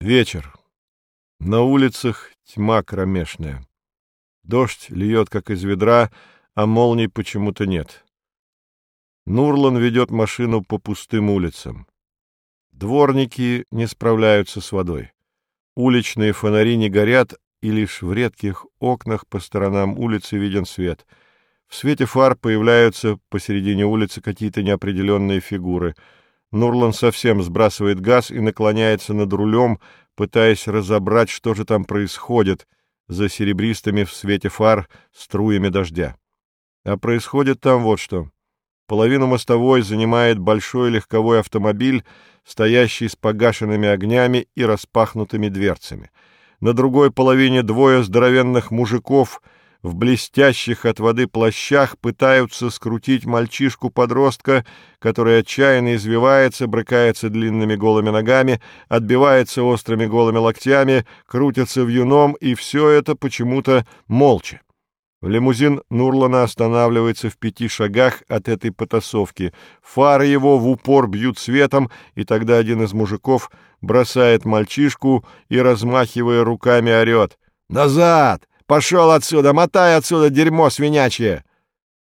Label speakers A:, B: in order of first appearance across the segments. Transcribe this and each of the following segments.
A: Вечер. На улицах тьма кромешная. Дождь льет, как из ведра, а молний почему-то нет. Нурлан ведет машину по пустым улицам. Дворники не справляются с водой. Уличные фонари не горят, и лишь в редких окнах по сторонам улицы виден свет. В свете фар появляются посередине улицы какие-то неопределенные фигуры. Нурлан совсем сбрасывает газ и наклоняется над рулем, пытаясь разобрать, что же там происходит за серебристыми в свете фар струями дождя. А происходит там вот что. Половину мостовой занимает большой легковой автомобиль, стоящий с погашенными огнями и распахнутыми дверцами — на другой половине двое здоровенных мужиков в блестящих от воды плащах пытаются скрутить мальчишку-подростка, который отчаянно извивается, брыкается длинными голыми ногами, отбивается острыми голыми локтями, крутится вьюном, и все это почему-то молча. Лимузин Нурлана останавливается в пяти шагах от этой потасовки. Фары его в упор бьют светом, и тогда один из мужиков бросает мальчишку и, размахивая руками, орет. «Назад! Пошел отсюда! Мотай отсюда, дерьмо свинячье!»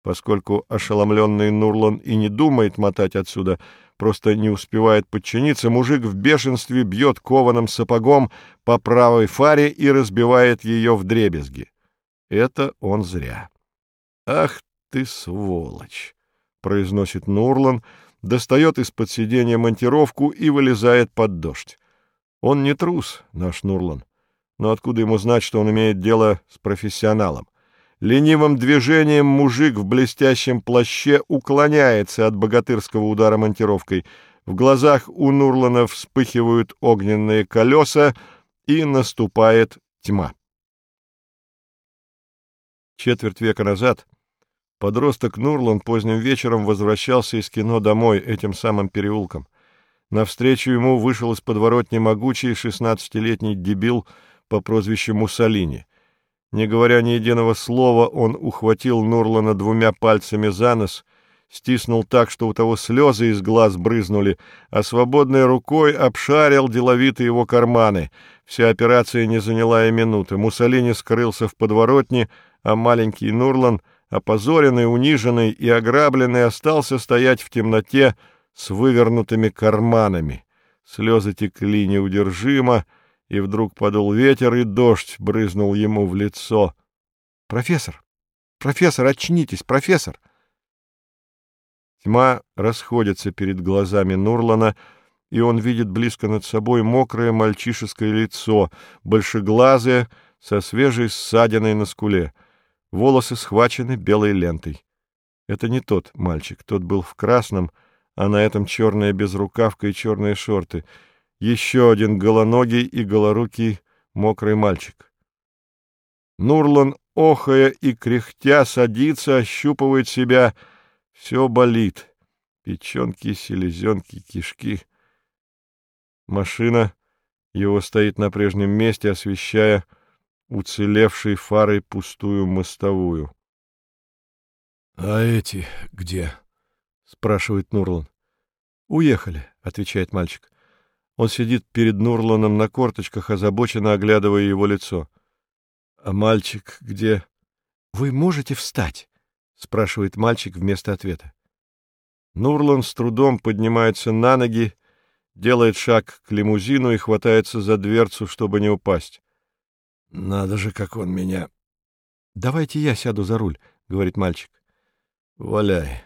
A: Поскольку ошеломленный Нурлан и не думает мотать отсюда, просто не успевает подчиниться, мужик в бешенстве бьет кованым сапогом по правой фаре и разбивает ее в дребезги. Это он зря. «Ах ты, сволочь!» — произносит Нурлан, достает из-под сиденья монтировку и вылезает под дождь. Он не трус, наш Нурлан, но откуда ему знать, что он имеет дело с профессионалом? Ленивым движением мужик в блестящем плаще уклоняется от богатырского удара монтировкой. В глазах у Нурлана вспыхивают огненные колеса, и наступает тьма. Четверть века назад подросток Нурлан поздним вечером возвращался из кино домой этим самым переулком. Навстречу ему вышел из подворотни могучий шестнадцатилетний дебил по прозвищу Муссолини. Не говоря ни единого слова, он ухватил Нурлана двумя пальцами за нос, стиснул так, что у того слезы из глаз брызнули, а свободной рукой обшарил деловито его карманы. Вся операция не заняла и минуты. Муссолини скрылся в подворотне, а маленький Нурлан, опозоренный, униженный и ограбленный, остался стоять в темноте с вывернутыми карманами. Слезы текли неудержимо, и вдруг подул ветер, и дождь брызнул ему в лицо. — Профессор! Профессор, очнитесь, профессор! Тьма расходится перед глазами Нурлана, и он видит близко над собой мокрое мальчишеское лицо, большеглазое, со свежей ссадиной на скуле — Волосы схвачены белой лентой. Это не тот мальчик, тот был в красном, а на этом черная безрукавка и черные шорты. Еще один голоногий и голорукий мокрый мальчик. Нурлан, охая и кряхтя, садится, ощупывает себя. Все болит. Печенки, селезенки, кишки. Машина его стоит на прежнем месте, освещая уцелевшей фарой пустую мостовую. — А эти где? — спрашивает Нурлан. — Уехали, — отвечает мальчик. Он сидит перед Нурланом на корточках, озабоченно оглядывая его лицо. — А мальчик где? — Вы можете встать? — спрашивает мальчик вместо ответа. Нурлан с трудом поднимается на ноги, делает шаг к лимузину и хватается за дверцу, чтобы не упасть. Надо же, как он меня... — Давайте я сяду за руль, — говорит мальчик. — Валяй.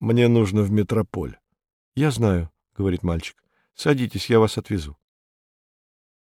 A: Мне нужно в метрополь. — Я знаю, — говорит мальчик. — Садитесь, я вас отвезу.